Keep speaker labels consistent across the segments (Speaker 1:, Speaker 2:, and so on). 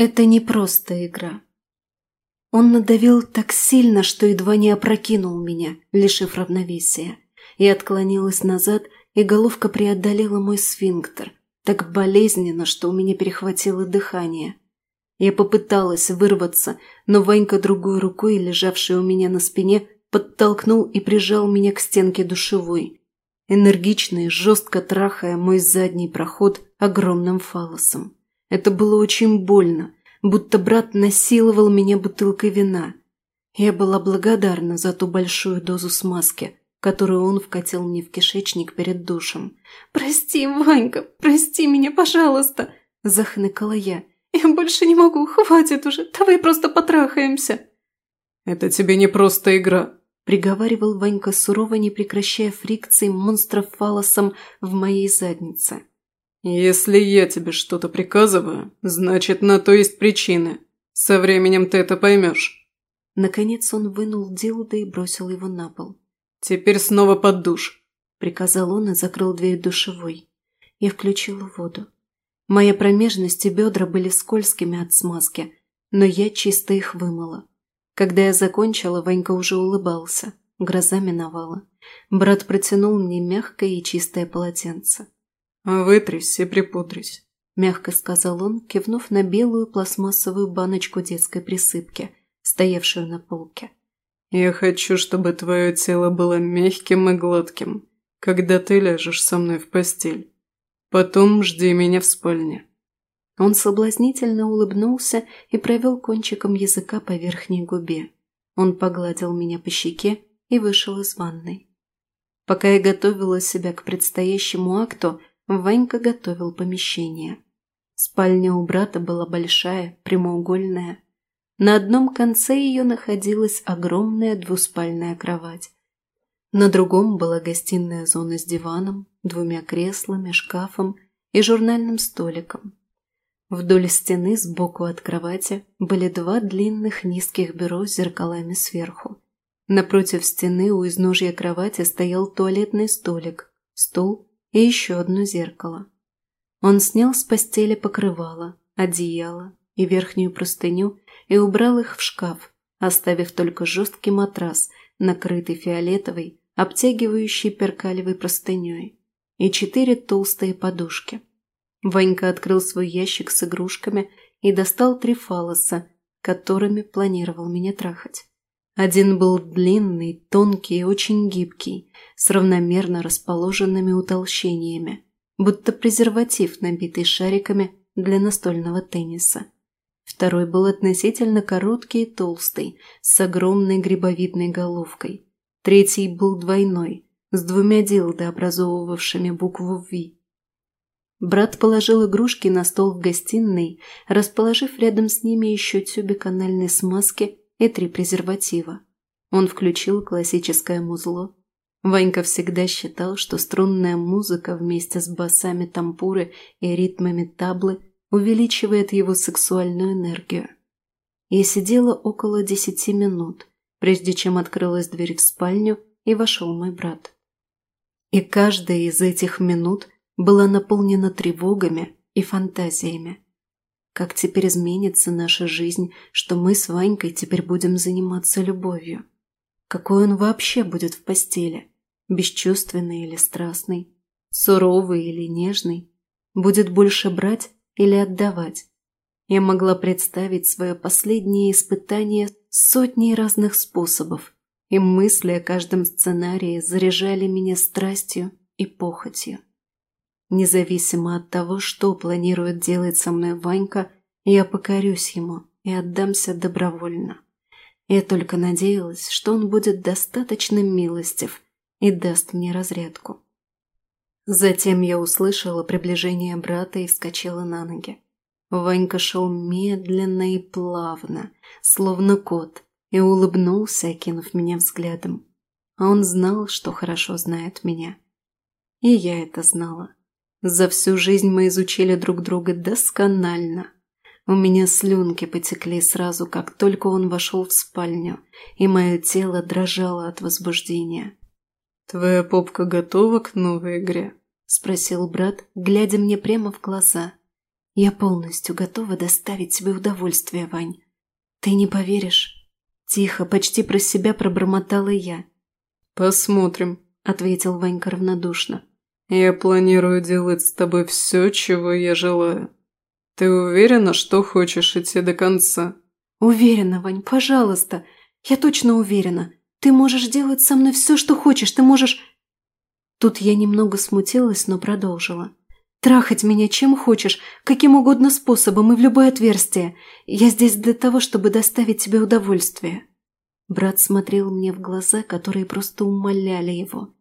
Speaker 1: Это не просто игра. Он надавил так сильно, что едва не опрокинул меня, лишив равновесия. Я отклонилась назад, и головка преодолела мой сфинктер, так болезненно, что у меня перехватило дыхание. Я попыталась вырваться, но Ванька другой рукой, лежавший у меня на спине, подтолкнул и прижал меня к стенке душевой, энергично и жестко трахая мой задний проход огромным фалосом. Это было очень больно, будто брат насиловал меня бутылкой вина. Я была благодарна за ту большую дозу смазки, которую он вкатил мне в кишечник перед душем. «Прости, Ванька, прости меня, пожалуйста!» – захныкала я. «Я больше не могу, хватит уже, давай просто потрахаемся!»
Speaker 2: «Это тебе не просто игра», – приговаривал
Speaker 1: Ванька сурово, не прекращая фрикции монстров фалосом в моей заднице.
Speaker 2: «Если я тебе что-то приказываю, значит, на то есть причины. Со временем ты это поймешь».
Speaker 1: Наконец он вынул дилдо и бросил его на пол.
Speaker 2: «Теперь снова под душ», –
Speaker 1: приказал он и закрыл дверь душевой. Я включила воду. Моя промежность и бедра были скользкими от смазки, но я чисто их вымыла. Когда я закончила, Ванька уже улыбался. Гроза миновала. Брат протянул мне мягкое и чистое полотенце.
Speaker 2: «Вытрись и припудрись», –
Speaker 1: мягко сказал он, кивнув на белую пластмассовую баночку детской присыпки, стоявшую на полке.
Speaker 2: «Я хочу, чтобы твое тело было мягким и гладким, когда ты ляжешь со мной в постель. Потом жди меня в спальне».
Speaker 1: Он соблазнительно улыбнулся и провел кончиком языка по верхней губе. Он погладил меня по щеке и вышел из ванной. Пока я готовила себя к предстоящему акту, Ванька готовил помещение. Спальня у брата была большая, прямоугольная. На одном конце ее находилась огромная двуспальная кровать. На другом была гостиная зона с диваном, двумя креслами, шкафом и журнальным столиком. Вдоль стены сбоку от кровати были два длинных низких бюро с зеркалами сверху. Напротив стены у изножья кровати стоял туалетный столик, стул и еще одно зеркало. Он снял с постели покрывало, одеяло и верхнюю простыню и убрал их в шкаф, оставив только жесткий матрас, накрытый фиолетовой, обтягивающей перкалевой простыней, и четыре толстые подушки. Ванька открыл свой ящик с игрушками и достал три фалоса, которыми планировал меня трахать. Один был длинный, тонкий и очень гибкий, с равномерно расположенными утолщениями, будто презерватив, набитый шариками для настольного тенниса. Второй был относительно короткий и толстый, с огромной грибовидной головкой. Третий был двойной, с двумя дилдо, образовывавшими букву «Ви». Брат положил игрушки на стол в гостиной, расположив рядом с ними еще тюбик анальной смазки и три презерватива. Он включил классическое музло. Ванька всегда считал, что струнная музыка вместе с басами тампуры и ритмами таблы увеличивает его сексуальную энергию. Я сидела около десяти минут, прежде чем открылась дверь в спальню и вошел мой брат. И каждая из этих минут была наполнена тревогами и фантазиями. Как теперь изменится наша жизнь, что мы с Ванькой теперь будем заниматься любовью? Какой он вообще будет в постели? Бесчувственный или страстный? Суровый или нежный? Будет больше брать или отдавать? Я могла представить свое последнее испытание сотней разных способов, и мысли о каждом сценарии заряжали меня страстью и похотью. Независимо от того, что планирует делать со мной Ванька, я покорюсь ему и отдамся добровольно. Я только надеялась, что он будет достаточно милостив и даст мне разрядку. Затем я услышала приближение брата и вскочила на ноги. Ванька шел медленно и плавно, словно кот, и улыбнулся, окинув меня взглядом. А он знал, что хорошо знает меня. И я это знала. За всю жизнь мы изучили друг друга досконально. У меня слюнки потекли сразу, как только он вошел в спальню, и мое тело дрожало от возбуждения.
Speaker 2: «Твоя попка готова к новой игре?»
Speaker 1: – спросил брат, глядя мне прямо в глаза. Я полностью готова доставить тебе удовольствие, Вань. Ты не поверишь?» Тихо, почти про себя пробормотала я.
Speaker 2: «Посмотрим», — ответил Ванька равнодушно. «Я планирую делать с тобой все, чего я желаю. Ты уверена, что хочешь идти до конца?»
Speaker 1: «Уверена, Вань, пожалуйста. Я точно уверена. Ты можешь делать со мной все, что хочешь. Ты можешь...» Тут я немного смутилась, но продолжила. «Трахать меня чем хочешь, каким угодно способом и в любое отверстие. Я здесь для того, чтобы доставить тебе удовольствие». Брат смотрел мне в глаза, которые просто умоляли его.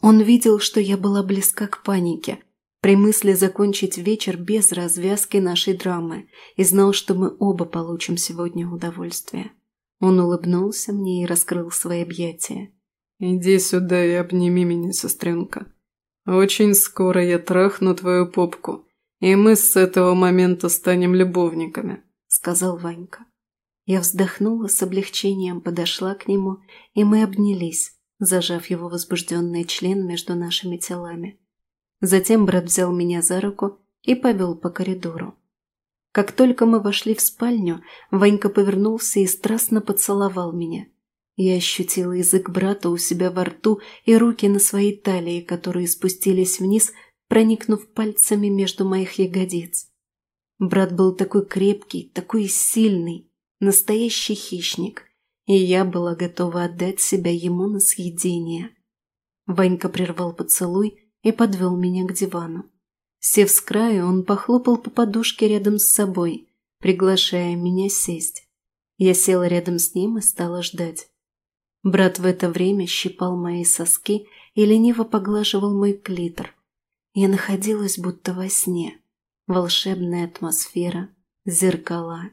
Speaker 1: Он видел, что я была близка к панике, при мысли закончить вечер без развязки нашей драмы и знал, что мы оба получим сегодня удовольствие. Он улыбнулся мне и раскрыл свои объятия.
Speaker 2: «Иди сюда и обними меня, сестренка. Очень скоро я трахну твою попку, и мы с этого момента станем любовниками», — сказал Ванька.
Speaker 1: Я вздохнула с облегчением, подошла к нему, и мы обнялись, зажав его возбужденный член между нашими телами. Затем брат взял меня за руку и повел по коридору. Как только мы вошли в спальню, Ванька повернулся и страстно поцеловал меня. Я ощутила язык брата у себя во рту и руки на своей талии, которые спустились вниз, проникнув пальцами между моих ягодиц. Брат был такой крепкий, такой сильный, настоящий хищник, и я была готова отдать себя ему на съедение. Ванька прервал поцелуй и подвел меня к дивану. Сев с краю, он похлопал по подушке рядом с собой, приглашая меня сесть. Я села рядом с ним и стала ждать. Брат в это время щипал мои соски и лениво поглаживал мой клитор. Я находилась будто во сне. Волшебная атмосфера, зеркала,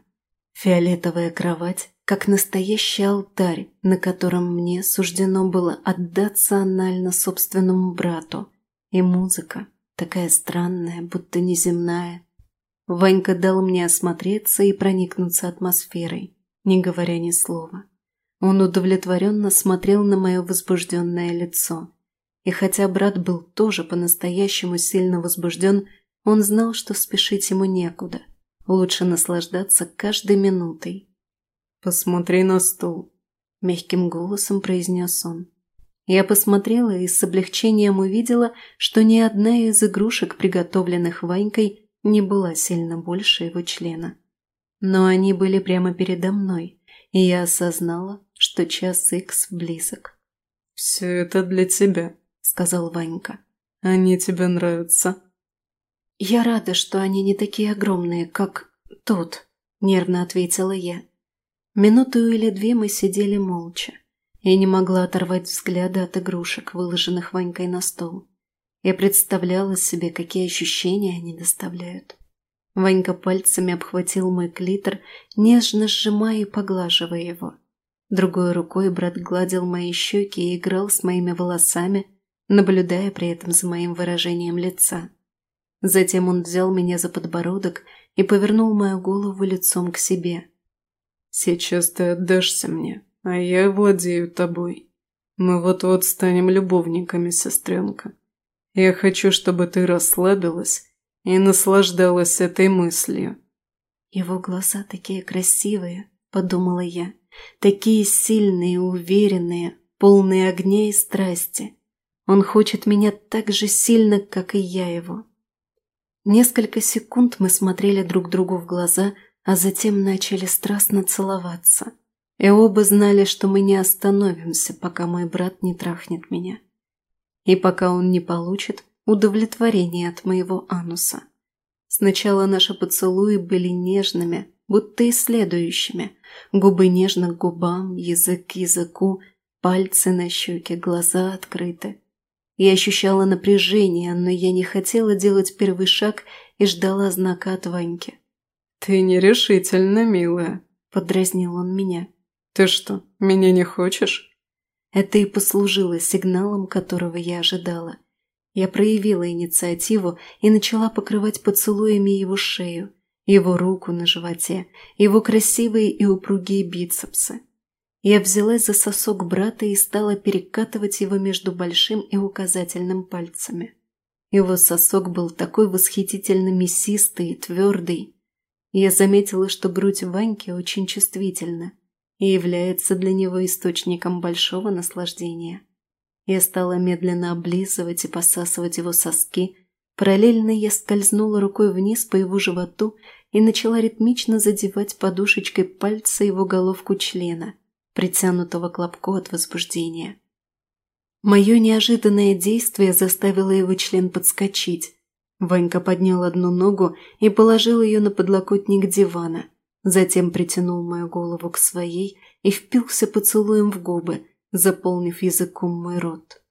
Speaker 1: фиолетовая кровать, как настоящий алтарь, на котором мне суждено было отдаться анально собственному брату, и музыка, такая странная, будто неземная. Ванька дал мне осмотреться и проникнуться атмосферой, не говоря ни слова. Он удовлетворенно смотрел на мое возбужденное лицо. И хотя брат был тоже по-настоящему сильно возбужден, он знал, что спешить ему некуда. Лучше наслаждаться каждой минутой.
Speaker 2: «Посмотри на стол», – мягким голосом произнес он.
Speaker 1: Я посмотрела и с облегчением увидела, что ни одна из игрушек, приготовленных Ванькой, не была сильно больше его члена. Но они были прямо передо мной, и я осознала, что час икс близок.
Speaker 2: «Все это для тебя», — сказал Ванька. «Они тебе нравятся?»
Speaker 1: «Я рада, что они не такие огромные, как тот», — нервно ответила я. Минуту или две мы сидели молча. Я не могла оторвать взгляда от игрушек, выложенных Ванькой на стол. Я представляла себе, какие ощущения они доставляют. Ванька пальцами обхватил мой клитор, нежно сжимая и поглаживая его. Другой рукой брат гладил мои щеки и играл с моими волосами, наблюдая при этом за моим выражением лица. Затем он взял меня за подбородок и повернул мою голову лицом к себе.
Speaker 2: «Сейчас ты отдашься мне», а я владею тобой. Мы вот-вот станем любовниками, сестренка. Я хочу, чтобы ты расслабилась и наслаждалась этой мыслью».
Speaker 1: «Его глаза такие красивые», — подумала я, — «такие сильные, уверенные, полные огня и страсти. Он хочет меня так же сильно, как и я его». Несколько секунд мы смотрели друг другу в глаза, а затем начали страстно целоваться. И оба знали, что мы не остановимся, пока мой брат не трахнет меня. И пока он не получит удовлетворение от моего ануса. Сначала наши поцелуи были нежными, будто исследующими. Губы нежно к губам, язык к языку, пальцы на щеке, глаза открыты. Я ощущала напряжение, но я не хотела делать первый шаг и ждала знака от Ваньки.
Speaker 2: «Ты нерешительно, милая», – подразнил он меня. «Ты что, меня не хочешь?»
Speaker 1: Это и послужило сигналом, которого я ожидала. Я проявила инициативу и начала покрывать поцелуями его шею, его руку на животе, его красивые и упругие бицепсы. Я взялась за сосок брата и стала перекатывать его между большим и указательным пальцами. Его сосок был такой восхитительно мясистый и твердый. Я заметила, что грудь Ваньки очень чувствительна и является для него источником большого наслаждения. Я стала медленно облизывать и посасывать его соски. Параллельно я скользнула рукой вниз по его животу и начала ритмично задевать подушечкой пальца его головку члена, притянутого к лобку от возбуждения. Мое неожиданное действие заставило его член подскочить. Ванька поднял одну ногу и положил ее на подлокотник дивана, затем притянул мою голову к своей и впился поцелуем в губы, заполнив языком мой рот.